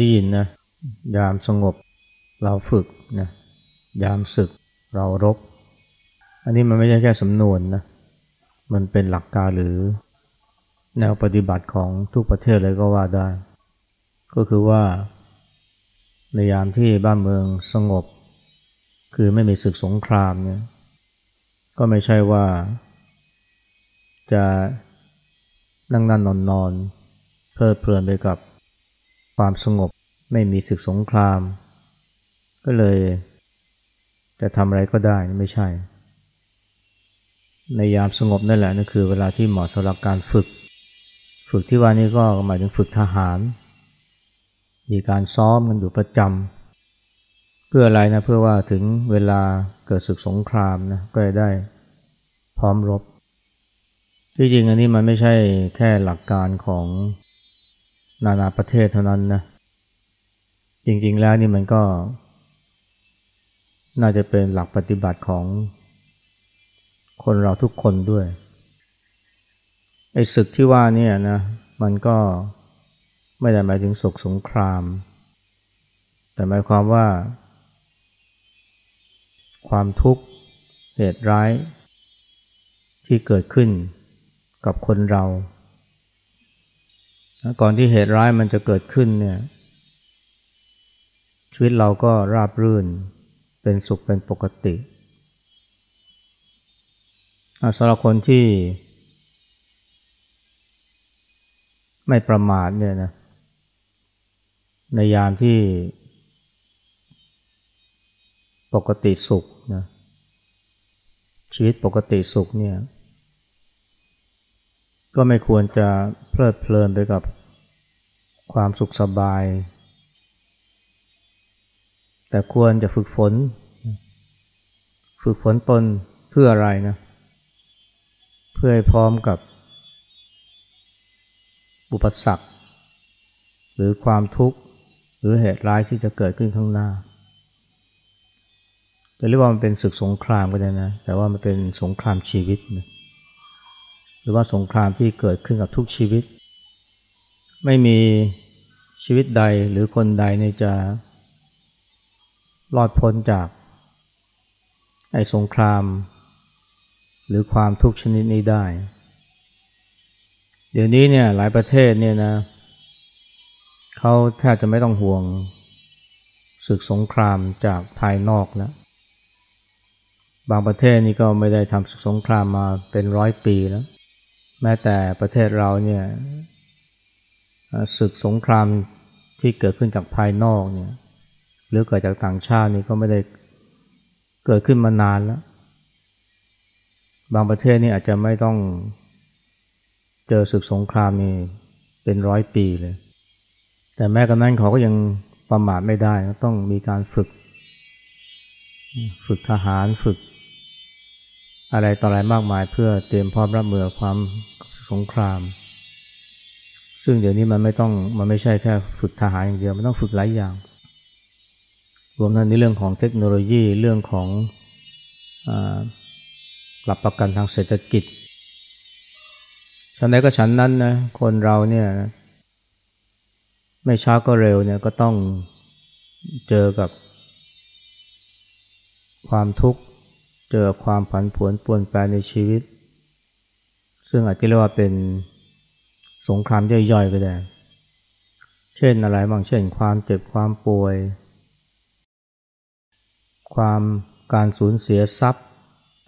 ได้ยินนะ ยามสงบเราฝึกนะ ยามศึกเรารบ อันนี้มันไม่ใช่แค่สำนวนนะ มันเป็นหลักการหรือแนวปฏิบัติของทุกประเทศเลยก็ว่าได้ ก็คือว่า ในยามที่บ้านเมืองสงบ คือไม่มีศึกสงครามเนี่ย ก็ไม่ใช่ว่า จะนั่งนั่นนอนนอนเพลิดเพลินไปกับความสงบ ไม่มีศึกสงคราม ก็เลยจะทำอะไรก็ได้ไม่ใช่ ในยามสงบนั่นแหละนั่นคือเวลาที่เหมาะสำหรับการฝึก ฝึกที่ว่านี้ก็หมายถึงฝึกทหาร มีการซ้อมกันอยู่ประจำเพื่ออะไรนะเพื่อว่าถึงเวลาเกิดศึกสงครามนะก็จะได้พร้อมรบที่จริงอันนี้มันไม่ใช่แค่หลักการของนานาประเทศเท่านั้นนะ จริงๆแล้วนี่มันก็ น่าจะเป็นหลักปฏิบัติของคนเราทุกคนด้วยไอ้ศึกที่ว่านี่นะมันก็ไม่ได้หมายถึงศกสงคราม แต่หมายความว่า ความทุกข์เหตุร้าย ที่เกิดขึ้นกับคนเรา ก่อนที่เหตุร้ายมันจะเกิดขึ้นเนี่ย ชีวิตเราก็ราบรื่นเป็นสุขเป็นปกติสำหรับคนที่ ไม่ประมาทเนี่ยนะในยามที่ ปกติสุขนะชีวิตปกติสุขเนี่ย ก็ไม่ควรจะเพลิดเพลินไปกับความสุขสบาย แต่ควรจะฝึกฝน ฝึกฝนตนเพื่ออะไรนะ เพื่อให้พร้อมกับ อุปสรรคหรือความทุกข์ หรือเหตุร้ายที่จะเกิดขึ้นข้างหน้าจะเรียกว่ามันเป็นศึกสงครามก็ได้นะ แต่ว่ามันเป็นสงครามชีวิตนะหรือว่าสงครามที่เกิดขึ้นกับทุกชีวิต ไม่มีชีวิตใดหรือคนใดในจะ รอดพ้นจาก ไอ้สงคราม หรือความทุกข์ชนิดนี้ได้ เดี๋ยวนี้เนี่ยหลายประเทศเนี่ยนะเขาแทบจะไม่ต้องห่วงศึกสงครามจากภายนอกแล้วบางประเทศนี่ก็ไม่ได้ทำศึกสงครามมาเป็นร้อยปีแล้ว แม้แต่ประเทศเราเนี่ยศึกสงครามที่เกิดขึ้นจากภายนอกเนี่ย หรือเกิดจากต่างชาตินี่ก็ไม่ได้เกิดขึ้นมานานแล้ว บางประเทศนี่อาจจะไม่ต้องเจอศึกสงครามนี่เป็นร้อยปีเลย แต่แม้กระนั้นเขาก็ยังประมาทไม่ได้ต้องมีการฝึก ฝึกทหารฝึก อะไรต่ออะไรมากมายเพื่อเตรียมพร้อมรับมือความสงคราม ซึ่งเดี๋ยวนี้มันไม่ต้องมันไม่ใช่แค่ฝึกทหารอย่างเดียว มันต้องฝึกหลายอย่าง รวมทั้งในเรื่องของเทคโนโลยีเรื่องของหลับประกันทางเศรษฐกิจฉันใดก็ฉันนั้นนะคนเราเนี่ยไม่ช้าก็เร็วเนี่ยก็ต้องเจอกับ ความทุกข์เจอความผันผวนป่วนแปรในชีวิต ซึ่งอาจจะเรียกว่าเป็นสงครามย่อยๆก็ได้ เช่นอะไรบางเช่นความเจ็บความป่วย ความการสูญเสียทรัพย์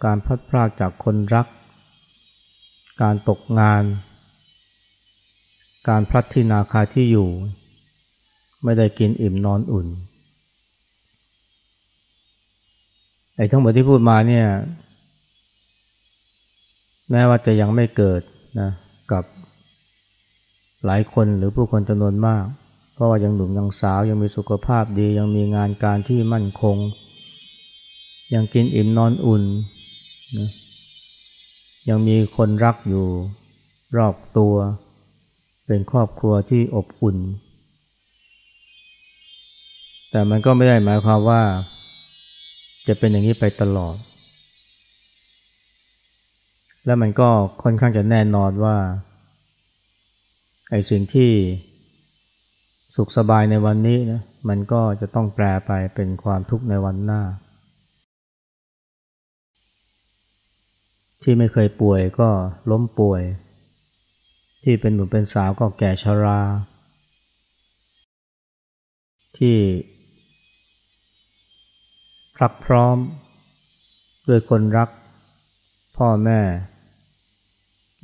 การพัดพลากจากคนรัก การตกงาน การพลัดที่นาคาที่อยู่ ไม่ได้กินอิ่มนอนอุ่นไอ้ทั้งหมดที่พูดมาเนี่ยแม้ว่าจะยังไม่เกิดนะกับหลายคนหรือผู้คนจำนวนมาก เพราะว่ายังหนุ่มยังสาวยังมีสุขภาพดียังมีงานการที่มั่นคง ยังกินอิ่มนอนอุ่นนะยังมีคนรักอยู่รอบตัว เป็นครอบครัวที่อบอุ่น แต่มันก็ไม่ได้หมายความว่า จะเป็นอย่างนี้ไปตลอด แล้วมันก็ค่อนข้างจะแน่นอนว่าไอ้สิ่งที่สุขสบายในวันนี้นะมันก็จะต้องแปลไปเป็นความทุกข์ในวันหน้า ที่ไม่เคยป่วยก็ล้มป่วย ที่เป็นหนุ่มเป็นสาวก็แก่ชรา ที่พรักพร้อมด้วยคนรัก พ่อแม่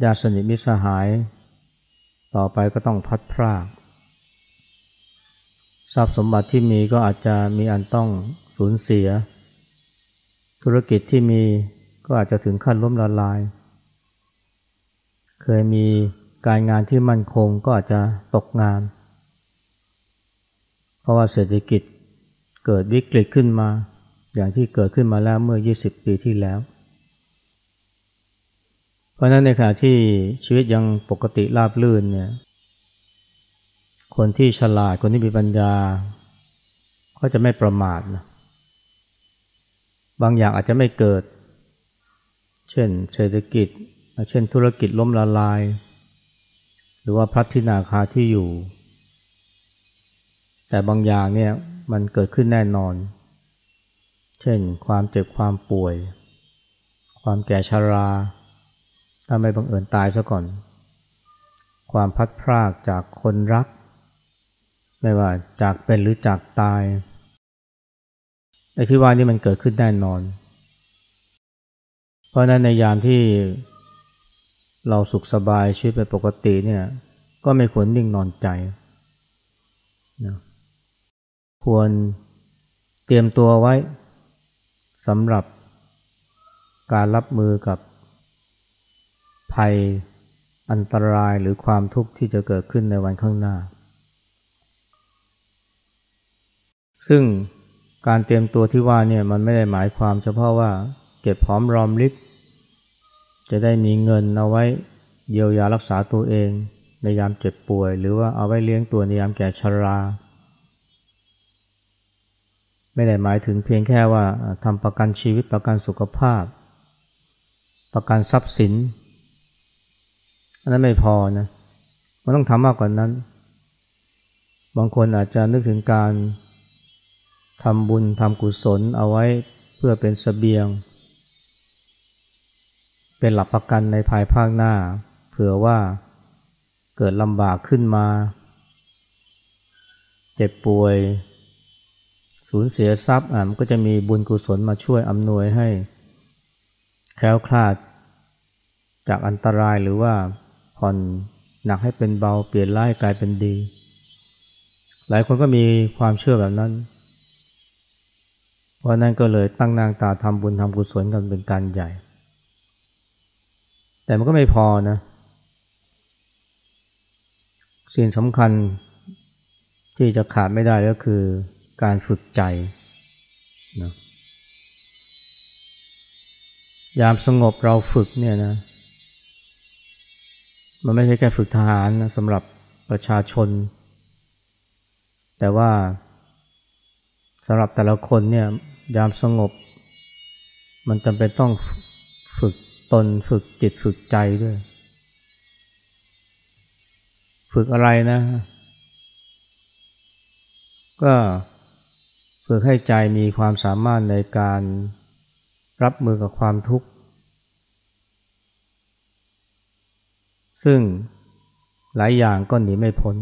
ญาติสนิทมิสหาย ต่อไปก็ต้องพัดพรากทรัพย์สมบัติที่มีก็อาจจะมีอันต้องสูญเสีย ธุรกิจที่มี ก็อาจจะถึงขั้นล้มละลาย เคยมีการงานที่มั่นคงก็อาจจะตกงาน เพราะว่าเศรษฐกิจเกิดวิกฤตขึ้นมา อย่างที่เกิดขึ้นมาแล้วเมื่อ 20 ปีที่แล้ว เพราะนั้นในขณะที่ชีวิตยังปกติราบรื่นเนี่ย คนที่ฉลาดคนที่มีปัญญา ก็จะไม่ประมาทนะบางอย่างอาจจะไม่เกิด เช่นเศรษฐกิจ เช่นธุรกิจล้มละลาย หรือว่าพลัดที่นาคาที่อยู่ แต่บางอย่างเนี่ยมันเกิดขึ้นแน่นอน เช่นความเจ็บความป่วย ความแก่ชารา ถ้าไม่บังเอิญตายซะก่อน ความพัดพรากจากคนรัก ไม่ว่าจากเป็นหรือจากตายไอ้ที่ว่านี่มันเกิดขึ้นแน่นอน เพราะนั้นในยามที่เราสุขสบายชีวิตเป็นปกติเนี่ยก็ไม่ควรนิ่งนอนใจนะควรเตรียมตัวไว้สำหรับการรับมือกับภัยอันตรายหรือความทุกข์ที่จะเกิดขึ้นในวันข้างหน้า ซึ่งการเตรียมตัวที่ว่าเนี่ยมันไม่ได้หมายความเฉพาะว่า เก็บพร้อมรอมริบจะได้มีเงินเอาไว้เยียวยารักษาตัวเอง ในยามเจ็บป่วย หรือว่าเอาไว้เลี้ยงตัวในยามแก่ชรา ไม่ได้หมายถึงเพียงแค่ว่าทำประกันชีวิตประกันสุขภาพ ประกันทรัพย์สิน อันนั้นไม่พอนะมันต้องทำมากกว่านั้น บางคนอาจจะนึกถึงการทำบุญทำกุศลเอาไว้เพื่อเป็นสเสบียง เป็นหลักประกันในภายภาคหน้า เผื่อว่าเกิดลำบากขึ้นมา เจ็บป่วย สูญเสียทรัพย์อะมันก็จะมีบุญกุศลมาช่วยอำนวยให้ แคล้วคลาด จากอันตรายหรือว่าผ่อนหนักให้เป็นเบาเปลี่ยนร้ายกลายเป็นดี หลายคนก็มีความเชื่อแบบนั้น เพราะนั้นก็เลยตั้งนางตาทำบุญทำกุศลกันเป็นการใหญ่ แต่มันก็ไม่พอนะ สิ่งสำคัญที่จะขาดไม่ได้ก็คือการฝึกใจนะยามสงบเราฝึกเนี่ยนะ มันไม่ใช่แค่ฝึกทหารนะสำหรับประชาชน แต่ว่าสำหรับแต่ละคนเนี่ยยามสงบ มันจำเป็นต้องฝึก ตนฝึกจิตฝึกใจด้วย ฝึกอะไรนะ ก็ฝึกให้ใจมีความสามารถในการรับมือกับความทุกข์ ซึ่งหลายอย่างก็หนีไม่พ้น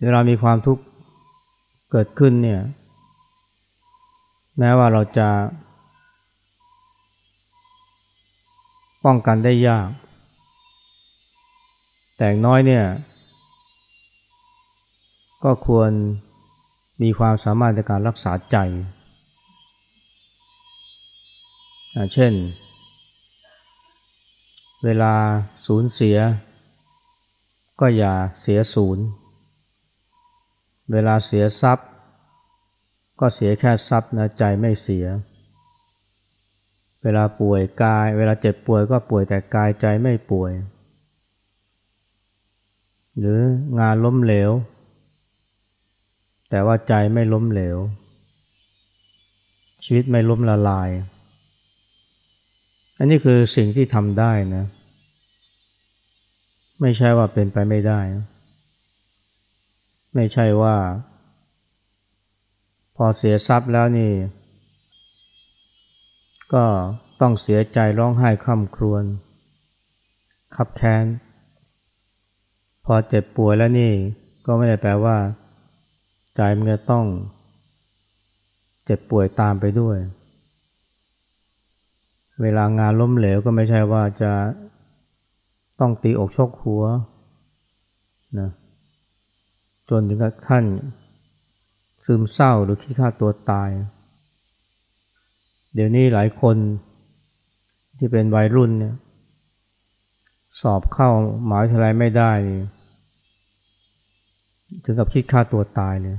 เวลามีความทุกข์เกิดขึ้นเนี่ย แม้ว่าเราจะป้องกันได้ยาก แต่น้อยเนี่ย ก็ควรมีความสามารถในการรักษาใจ เช่น เวลาสูญเสีย ก็อย่าเสียศูนย์ เวลาเสียทรัพย์ ก็เสียแค่ทรัพย์นะใจไม่เสีย เวลาป่วยกาย เวลาเจ็บป่วยก็ป่วยแต่กายใจไม่ป่วย หรืองานล้มเหลว แต่ว่าใจไม่ล้มเหลว ชีวิตไม่ล้มละลาย อันนี้คือสิ่งที่ทำได้นะ ไม่ใช่ว่าเป็นไปไม่ได้ ไม่ใช่ว่า พอเสียทรัพย์แล้วนี่ ก็ต้องเสียใจร้องไห้คร่ำครวญขับแค้น พอเจ็บป่วยแล้วนี่ก็ไม่ได้แปลว่า ใจมันจะต้อง เจ็บป่วยตามไปด้วย เวลางานล้มเหลวก็ไม่ใช่ว่าจะต้องตีอกชกหัวนะจนถึงกับท่าน ซึมเศร้าหรือคิดฆ่าตัวตาย เดี๋ยวนี้หลายคนที่เป็นวัยรุ่นเนี่ยสอบเข้ามหาวิทยาลัยไม่ได้ ถึงกับคิดฆ่าตัวตายเลย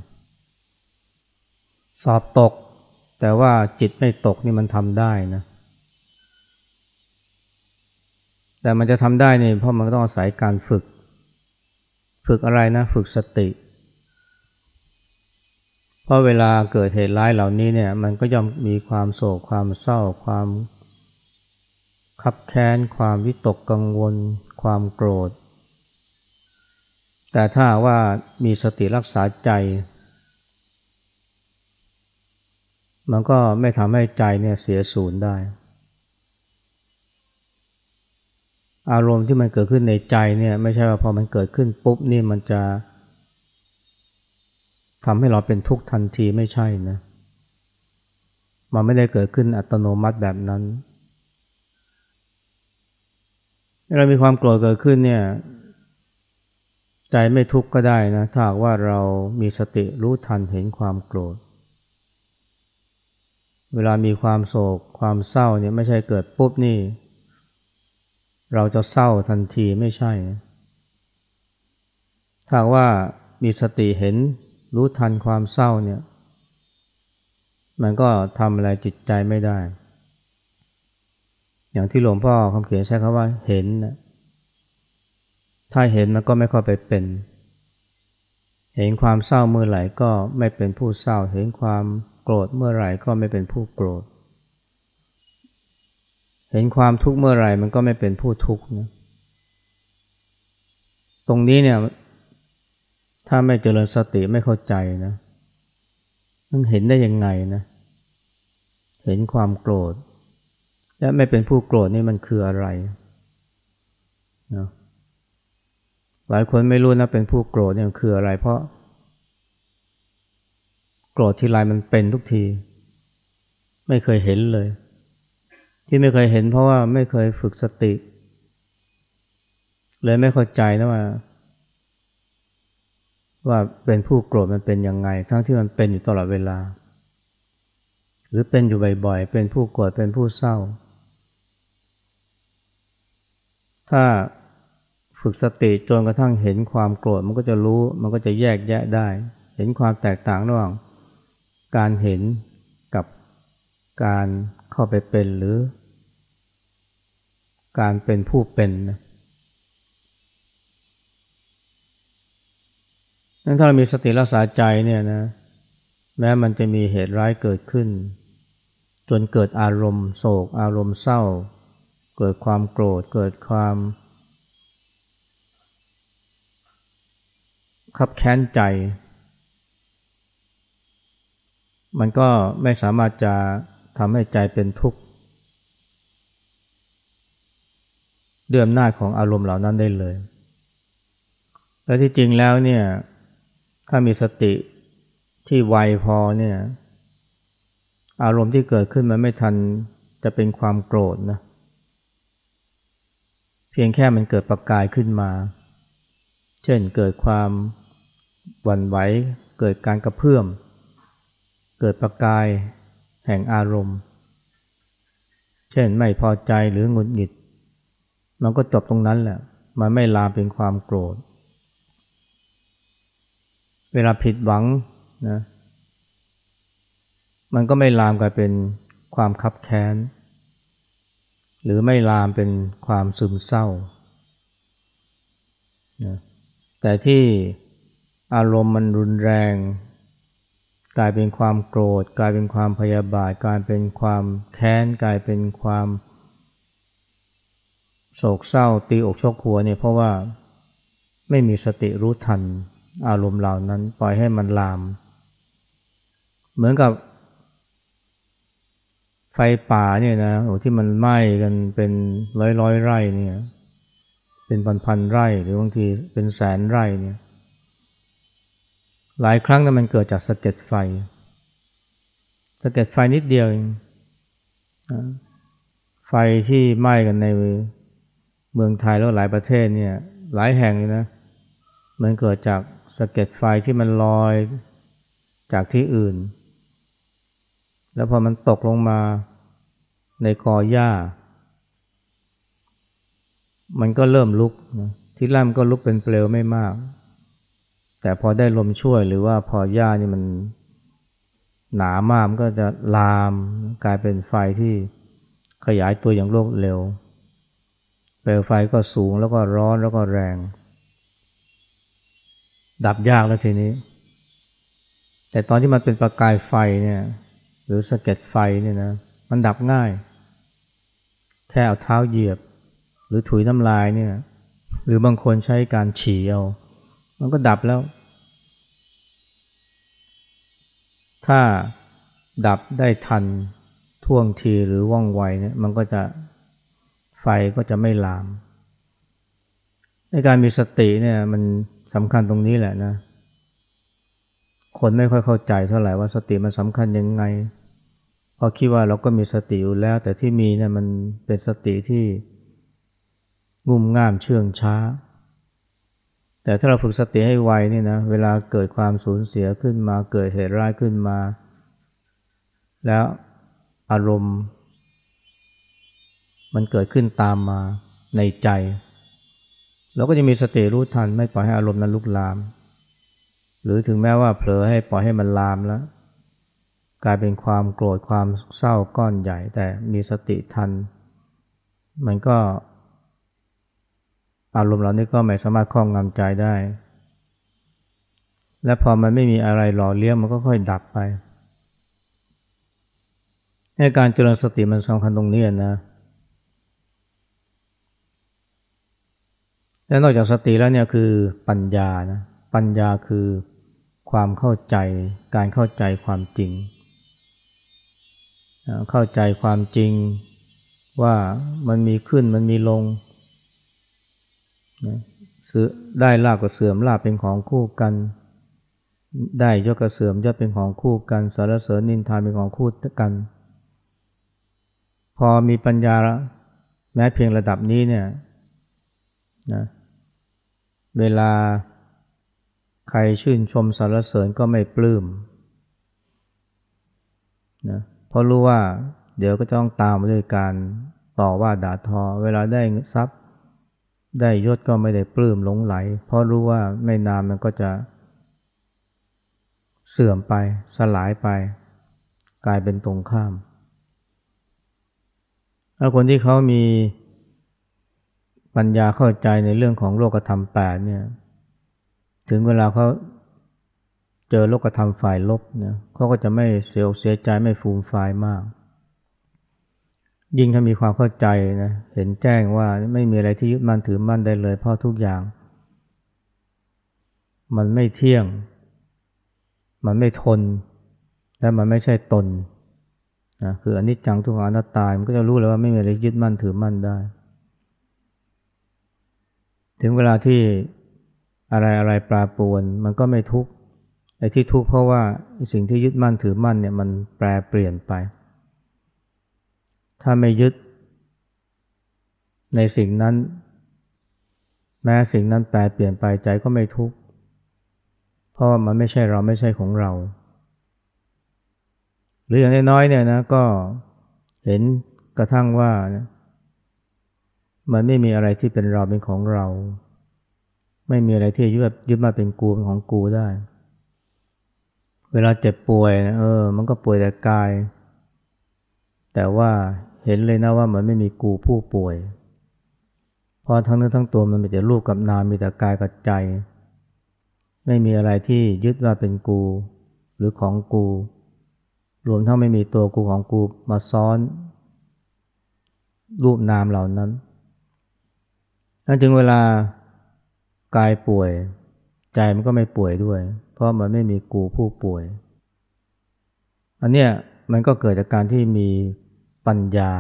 สอบตก แต่ว่าจิตไม่ตกนี่มันทำได้นะ แต่มันจะทำได้นี่เพราะมันต้องอาศัยการฝึก ฝึกอะไรนะ ฝึกสติ เพราะเวลาเกิดเหตุร้ายเหล่านี้เนี่ยมันก็ย่อมมีความโศกความเศร้าความขับแค้น ความวิตกกังวล ความโกรธ แต่ถ้าว่ามีสติรักษาใจ มันก็ไม่ทำให้ใจเนี่ยเสียสูญได้ อารมณ์ที่มันเกิดขึ้นในใจเนี่ยไม่ใช่ว่าพอมันเกิดขึ้นปุ๊บนี่มันจะ ทำให้เราเป็นทุกข์ทันทีไม่ใช่นะมันไม่ได้เกิดขึ้นอัตโนมัติแบบนั้นเรามีความโกรธเกิดขึ้นเนี่ย ใจไม่ทุกข์ก็ได้นะถ้าว่าเรามีสติรู้ทันเห็นความโกรธ เวลามีความโศก ความเศร้าเนี่ยไม่ใช่เกิดปุ๊บนี่ เราจะเศร้าทันทีไม่ใช่ถ้าว่ามีสติเห็น รู้ทันความเศร้าเนี่ย มันก็ทำอะไรจิตใจไม่ได้ อย่างที่หลวงพ่อคำเขียนใช้คำว่าเห็นนะถ้าเห็นมันก็ไม่ค่อยไปเป็น เห็นความเศร้าเมื่อไหร่ก็ไม่เป็นผู้เศร้า เห็นความโกรธเมื่อไหร่ก็ไม่เป็นผู้โกรธ เห็นความทุกข์เมื่อไหร่มันก็ไม่เป็นผู้ทุกข์นะตรงนี้เนี่ย ถ้าไม่เจริญสติไม่เข้าใจนะมันเห็นได้ยังไงนะ เห็นความโกรธ และไม่เป็นผู้โกรธนี่มันคืออะไรนะหลายคนไม่รู้นะเป็นผู้โกรธเนี่ยคืออะไร เพราะ โกรธทีไรมันเป็นทุกที ไม่เคยเห็นเลย ที่ไม่เคยเห็นเพราะว่าไม่เคยฝึกสติ เลยไม่เข้าใจนะว่า ว่าเป็นผู้โกรธมันเป็นยังไง ทั้งที่มันเป็นอยู่ตลอดเวลา หรือเป็นอยู่บ่อยๆ เป็นผู้โกรธเป็นผู้เศร้า ถ้าฝึกสติจนกระทั่งเห็นความโกรธมันก็จะรู้มันก็จะแยกแยะได้ เห็นความแตกต่างระหว่างการเห็นกับการเข้าไปเป็นหรือ การเป็นผู้เป็นนะ นั้นถ้าเรามีสติรักษาใจเนี่ยนะ แม้มันจะมีเหตุร้ายเกิดขึ้น จนเกิดอารมณ์โศก อารมณ์เศร้า เกิดความโกรธ เกิดความขับแค้นใจ มันก็ไม่สามารถจะทำให้ใจเป็นทุกข์ด้วยอำนาจของอารมณ์เหล่านั้นได้เลย และที่จริงแล้วเนี่ย ถ้ามีสติที่ไวพอเนี่ย อารมณ์ที่เกิดขึ้นมันไม่ทันจะเป็นความโกรธนะ เพียงแค่มันเกิดประกายขึ้นมา เช่นเกิดความหวั่นไหว เกิดการกระเพื่อม เกิดประกายแห่งอารมณ์ เช่นไม่พอใจหรือหงุดหงิด มันก็จบตรงนั้นแหละ มันไม่ลามเป็นความโกรธ เวลาผิดหวังนะมันก็ไม่ลามกลายเป็นความคับแค้น หรือไม่ลามเป็นความซึมเศร้านะแต่ที่อารมณ์มันรุนแรง กลายเป็นความโกรธ กลายเป็นความพยาบาท กลายเป็นความแค้น กลายเป็นความ โศกเศร้าตีอกชกหัวเนี่ยเพราะว่าไม่มีสติรู้ทัน อารมณ์เหล่านั้น ปล่อยให้มันลาม เหมือนกับ ไฟป่าเนี่ยนะโอ้ที่มันไหม้กันเป็นร้อยร้อยไร่เนี่ย เป็นพันพันไร่หรือบางทีเป็นแสนไร่เนี่ย หลายครั้งนั้นมันเกิดจากสะเก็ดไฟสะเก็ดไฟนิดเดียวเองไฟที่ไหม้กันในเมืองไทยแล้วหลายประเทศเนี่ย หลายแห่งเลยนะ มันเกิดจาก สะเก็ดไฟที่มันลอยจากที่อื่น แล้วพอมันตกลงมาในกอหญ้า มันก็เริ่มลุกนะที่แรกมันก็ลุกเป็นเปลวไม่มาก แต่พอได้ลมช่วยหรือว่าพอหญ้านี่มันหนามากมันก็จะลามกลายเป็นไฟที่ขยายตัวอย่างรวดเร็ว เปลวไฟก็สูงแล้วก็ร้อนแล้วก็แรง ดับยากแล้วทีนี้ แต่ตอนที่มันเป็นประกายไฟเนี่ย หรือสะเก็ดไฟเนี่ยนะ มันดับง่าย แค่เอาเท้าเหยียบ หรือถุยน้ำลายเนี่ย หรือบางคนใช้การฉี่เอา มันก็ดับแล้ว ถ้าดับได้ทันท่วงทีหรือว่องไวเนี่ย มันก็จะไฟก็จะไม่ลาม ในการมีสติเนี่ยมัน สำคัญตรงนี้แหละนะ คนไม่ค่อยเข้าใจเท่าไหร่ว่าสติมันสำคัญยังไงเพราะคิดว่าเราก็มีสติอยู่แล้ว แต่ที่มีเนี่ยมันเป็นสติที่งุ่มง่ามเชื่องช้า แต่ถ้าเราฝึกสติให้ไวนี่นะเวลาเกิดความสูญเสียขึ้นมาเกิดเหตุร้ายขึ้นมา แล้วอารมณ์ มันเกิดขึ้นตามมาในใจ เราก็จะมีสติรู้ทันไม่ปล่อยให้อารมณ์นั้นลุกลาม หรือถึงแม้ว่าเผลอให้ปล่อยให้มันลามแล้ว กลายเป็นความโกรธความเศร้าก้อนใหญ่ แต่มีสติทัน มันก็ อารมณ์เหล่านี้ก็ไม่สามารถครอบงำใจได้ และพอมันไม่มีอะไรหล่อเลี้ยงมันก็ค่อยดับไปในการเจริญสติมันสำคัญตรงนี้นะ และนอกจากสติแล้วเนี่ยคือปัญญานะปัญญาคือความเข้าใจการเข้าใจความจริง เข้าใจความจริงว่ามันมีขึ้นมันมีลงได้ลาบกับเสื่อมลาบเป็นของคู่กัน ได้ยศกับเสื่อมยศเป็นของคู่กันสารเสริญนินทาเป็นของคู่กัน พอมีปัญญาแม้เพียงระดับนี้เนี่ยนะ เวลาใครชื่นชมสรรเสริญก็ไม่ปลื้มนะเพราะรู้ว่าเดี๋ยวก็ต้องตามมาด้วยการต่อว่าด่าทอ เวลาได้ทรัพย์ ได้ยศก็ไม่ได้ปลื้มหลงไหล เพราะรู้ว่าไม่นานมันก็จะ เสื่อมไปสลายไป กลายเป็นตรงข้ามถ้าคนที่เขามี ปัญญาเข้าใจในเรื่องของโลกธรรมแปดเนี่ย ถึงเวลาเขาเจอโลกธรรมฝ่ายลบเนี่ยเขาก็จะไม่เสียเสียใจไม่ฟูมฟายมาก ยิ่งถ้ามีความเข้าใจนะเห็นแจ้งว่าไม่มีอะไรที่ยึดมั่นถือมั่นได้เลย เพราะทุกอย่าง มันไม่เที่ยง มันไม่ทน และมันไม่ใช่ตนนะคืออนิจจังทุกขังอนัตตามันก็จะรู้เลยว่าไม่มีอะไรยึดมั่นถือมั่นได้ ถึงเวลาที่อะไรอะไรปราปวนมันก็ไม่ทุกข์ไอ้ที่ทุกข์เพราะว่าสิ่งที่ยึดมั่นถือมั่นเนี่ยมันแปรเปลี่ยนไป ถ้าไม่ยึด ในสิ่งนั้น แม้สิ่งนั้นแปรเปลี่ยนไปใจก็ไม่ทุกข์เพราะว่ามันไม่ใช่เราไม่ใช่ของเรา หรืออย่างน้อยๆเนี่ยนะก็เห็นกระทั่งว่านะ มันไม่มีอะไรที่เป็นเราเป็นของเรา ไม่มีอะไรที่ยึดยึดมาเป็นกูเป็นของกูได้ เวลาเจ็บป่วยนะเออ มันก็ป่วยแต่กาย แต่ว่าเห็นเลยนะว่ามันไม่มีกูผู้ป่วย เพราะทั้งเนื้อทั้งตัวมันมีแต่รูปกับนามมีแต่กายกับใจ ไม่มีอะไรที่ยึดว่าเป็นกู หรือของกู รวมทั้งไม่มีตัวกูของกูมาซ้อน รูปนามเหล่านั้น ถ้าถึงเวลากายป่วย ใจมันก็ไม่ป่วยด้วย เพราะมันไม่มีกูผู้ป่วย อันเนี้ยมันก็เกิดจากการที่มีปัญญา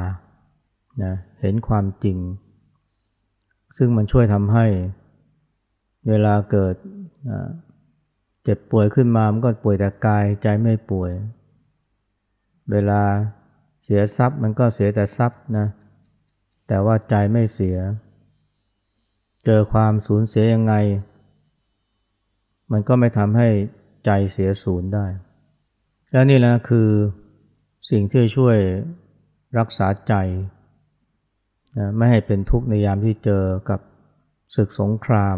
นะเห็นความจริง ซึ่งมันช่วยทำให้ เวลาเกิดเจ็บป่วยขึ้นมา มันก็ป่วยแต่กายใจไม่ป่วย เวลาเสียทรัพย์มันก็เสียแต่ทรัพย์นะ แต่ว่าใจไม่เสียเจอความสูญเสียยังไง มันก็ไม่ทำให้ใจเสียสูญได้ และนี่แหละคือสิ่งที่ช่วยรักษาใจนะไม่ให้เป็นทุกข์ในยามที่เจอกับศึกสงคราม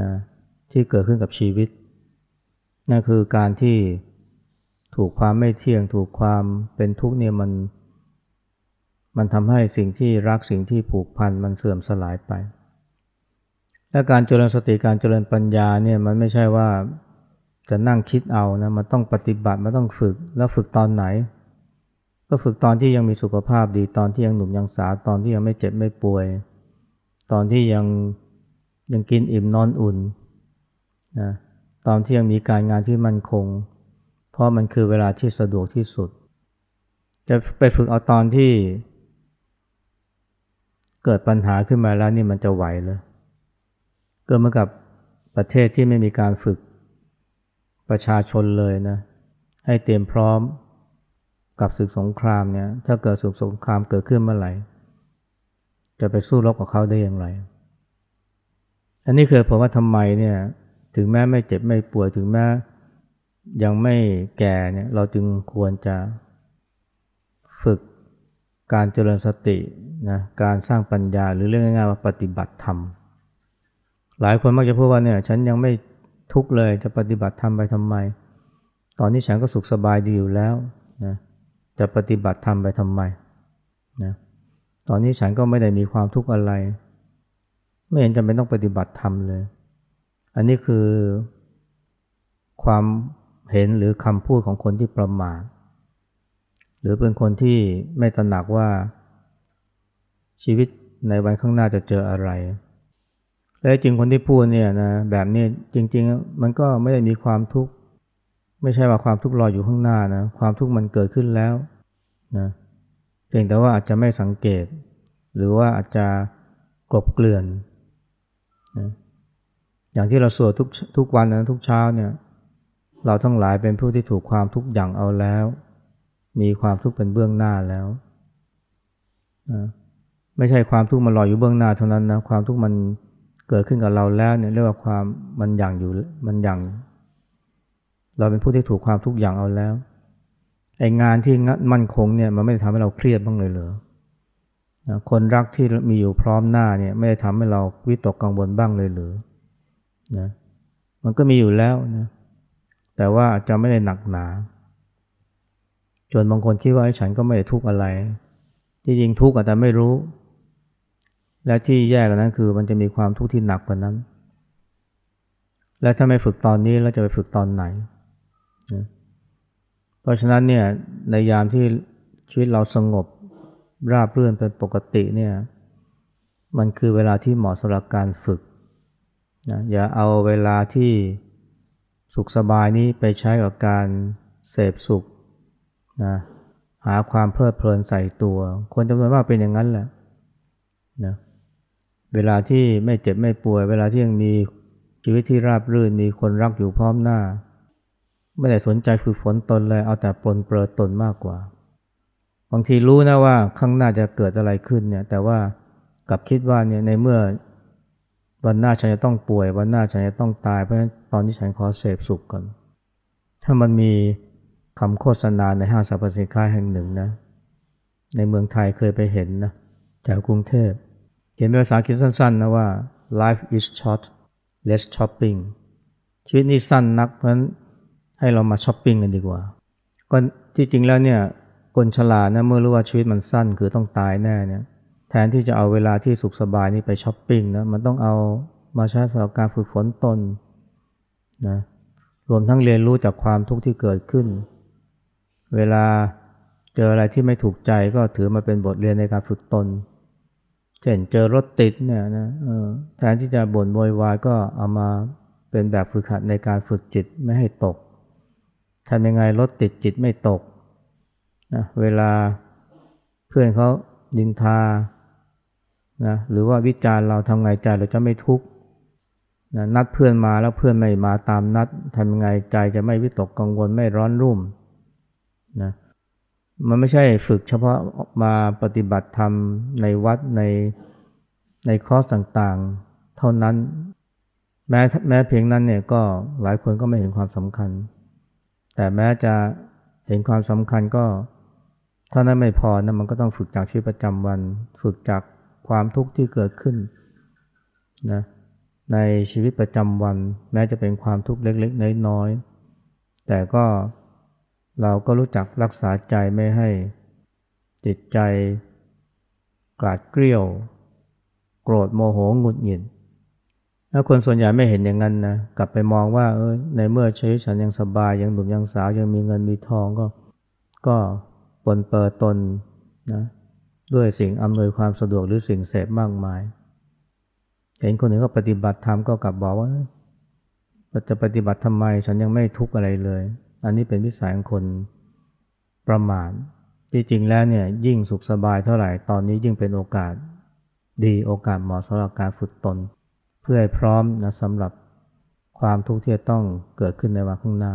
นะที่เกิดขึ้นกับชีวิต นั่นคือการที่ถูกความไม่เที่ยง ถูกความเป็นทุกข์เนี่ยมัน มันทำให้สิ่งที่รักสิ่งที่ผูกพันมันเสื่อมสลายไป และการเจริญสติการเจริญปัญญาเนี่ยมันไม่ใช่ว่าจะนั่งคิดเอานะมันต้องปฏิบัติมันต้องฝึกแล้วฝึกตอนไหน ก็ฝึกตอนที่ยังมีสุขภาพดีตอนที่ยังหนุ่มยังสาวตอนที่ยังไม่เจ็บไม่ป่วย ตอนที่ยังยังกินอิ่มนอนอุ่นนะตอนที่ยังมีการงานที่มั่นคง เพราะมันคือเวลาที่สะดวกที่สุด จะไปฝึกเอาตอนที่ เกิดปัญหาขึ้นมาแล้วนี่มันจะไหวเลย เกิดมากับประเทศที่ไม่มีการฝึกประชาชนเลยนะ ให้เตรียมพร้อมกับศึกสงครามเนี่ย ถ้าเกิดศึกสงครามเกิดขึ้นเมื่อไหร่ จะไปสู้รบกับเขาได้อย่างไร อันนี้คือผมว่าทำไมเนี่ย ถึงแม้ไม่เจ็บไม่ป่วยถึงแม้ยังไม่แก่เนี่ย เราจึงควรจะฝึกการเจริญสตินะ การสร้างปัญญาหรือเรื่องง่ายๆว่าปฏิบัติธรรม หลายคนมักจะพูดว่าเนี่ยฉันยังไม่ทุกข์เลยจะปฏิบัติธรรมไปทำไม ตอนนี้ฉันก็สุขสบายดีอยู่แล้วนะจะปฏิบัติธรรมไปทำไมนะตอนนี้ฉันก็ไม่ได้มีความทุกข์อะไร ไม่เห็นจำเป็นต้องปฏิบัติธรรมเลย อันนี้คือความเห็นหรือคำพูดของคนที่ประมาทหรือเป็นคนที่ไม่ตระหนักว่าชีวิตในวันข้างหน้าจะเจออะไร และจริงคนที่พูดเนี่ยนะแบบนี้จริง ๆ มันก็ไม่ได้มีความทุกข์ไม่ใช่ว่าความทุกข์รออยู่ข้างหน้านะความทุกข์มันเกิดขึ้นแล้วนะเพียงแต่ว่าอาจจะไม่สังเกต หรือว่าอาจจะกลบเกลื่อนนะอย่างที่เราสวดทุกทุกวันนะทุกเช้าเนี่ยเราทั้งหลายเป็นผู้ที่ถูกความทุกข์อย่างเอาแล้ว มีความทุกข์เป็นเบื้องหน้าแล้วนะไม่ใช่ความทุกข์มันลอยอยู่เบื้องหน้าเท่านั้นนะความทุกข์มัน เกิดขึ้นกับเราแล้วเนี่ยเรียกว่าความมันอย่างอยู่มันอย่าง เราเป็นผู้ที่ถูกความทุกข์อย่างเอาแล้วไอ้งานที่มั่นคงเนี่ยมันไม่ได้ทำให้เราเครียดบ้างเลยเหรอคนรักที่มีอยู่พร้อมหน้าเนี่ยไม่ได้ทำให้เราวิตกกังวลบ้างเลยหรือนะมันก็มีอยู่แล้วนะแต่ว่าจะไม่ได้หนักหนา จนบางคนคิดว่าฉันก็ไม่ได้ทุกข์อะไร ที่จริงทุกข์แต่ไม่รู้ และที่แย่กว่านั้นคือมันจะมีความทุกข์ที่หนักกว่านั้น และถ้าไม่ฝึกตอนนี้แล้วจะไปฝึกตอนไหนนะเพราะฉะนั้นเนี่ยในยามที่ชีวิตเราสงบราบรื่นเป็นปกติเนี่ยมันคือเวลาที่เหมาะสำหรับการฝึกนะอย่าเอาเวลาที่สุขสบายนี้ไปใช้กับการเสพสุขนะหาความเพลิดเพลินใส่ตัว คนจำนวนมากเป็นอย่างนั้นแหละนะ เวลาที่ไม่เจ็บไม่ป่วย เวลาที่ยังมีชีวิตที่ราบรื่นมีคนรักอยู่พร้อมหน้า ไม่ได้สนใจฝึกฝนตนเลยเอาแต่ปลนเปลือตนมากกว่า บางทีรู้นะว่าข้างหน้าจะเกิดอะไรขึ้นเนี่ยแต่ว่ากลับคิดว่าเนี่ยในเมื่อวันหน้าฉันจะต้องป่วย วันหน้าฉันจะต้องตายเพราะฉะนั้นตอนนี้ฉันขอเสพสุขก่อน ถ้ามันมีคำโฆษณาในห้างสรรพสินค้าแห่งหนึ่งนะ ในเมืองไทยเคยไปเห็นนะแถวกรุงเทพ ขียนเป็นภาษาอังกฤษสั้นๆนะว่า life is short let's shopping ชีวิตนี้สั้นนักเพราะฉะนั้นให้เรามาช้อปปิ้งกันดีกว่าก็ที่จริงแล้วเนี่ยคนฉลาดนะเมื่อรู้ว่าชีวิตมันสั้นคือต้องตายแน่เนี่ยแทนที่จะเอาเวลาที่สุขสบายนี้ไปช้อปปิ้งนะมันต้องเอามาใช้สำหรับการฝึกฝนตนนะรวมทั้งเรียนรู้จากความทุกข์ที่เกิดขึ้น เวลาเจออะไรที่ไม่ถูกใจก็ถือมาเป็นบทเรียนในการฝึกตน เช่นเจอรถติดเนี่ยนะแทนที่จะบ่นโวยวายก็เอามาเป็นแบบฝึกหัดในการฝึกจิตไม่ให้ตกทำยังไงรถติดจิตไม่ตกนะเวลาเพื่อนเขาดินทานะหรือว่าวิจารเราทำไงใจเราจะไม่ทุกข์นะนัดเพื่อนมาแล้วเพื่อนไม่มาตามนัดทำยังไงใจจะไม่วิตกกังวลไม่ร้อนรุ่มนะ มันไม่ใช่ฝึกเฉพาะมาปฏิบัติธรรมในวัดในในคอร์สต่างๆ เท่านั้น แม้แม้เพียงนั้นเนี่ยก็หลายคนก็ไม่เห็นความสำคัญ แต่แม้จะเห็นความสำคัญก็ถ้านั้นไม่พอนะมันก็ต้องฝึกจากชีวิตประจำวัน ฝึกจากความทุกข์ที่เกิดขึ้นนะในชีวิตประจำวัน แม้จะเป็นความทุกข์เล็กๆ น้อยๆแต่ก็ เราก็รู้จักรักษาใจไม่ให้จิตใจกลาดเกลี้ยว โกรธโมโหงุดหงิดถ้าคนส่วนใหญ่ไม่เห็นอย่างนั้นนะกลับไปมองว่าเออในเมื่อชีวิตฉันยังสบายยังหนุ่มยังสาวยังมีเงินมีทองก็ ก็ปนเปื้อตนนะด้วยสิ่งอำนวยความสะดวกหรือสิ่งเสพมากมาย เห็นคนอื่นก็ปฏิบัติธรรมก็กลับบอกว่าจะปฏิบัติทำไมฉันยังไม่ทุกข์อะไรเลย อันนี้เป็นวิสัยของคนประมาทที่จริงแล้วเนี่ยยิ่งสุขสบายเท่าไหร่ตอนนี้ยิ่งเป็นโอกาสดีโอกาสเหมาะสำหรับการฝึกตน เพื่อให้พร้อมนะสำหรับความทุกข์ที่จะต้องเกิดขึ้นในวันข้างหน้า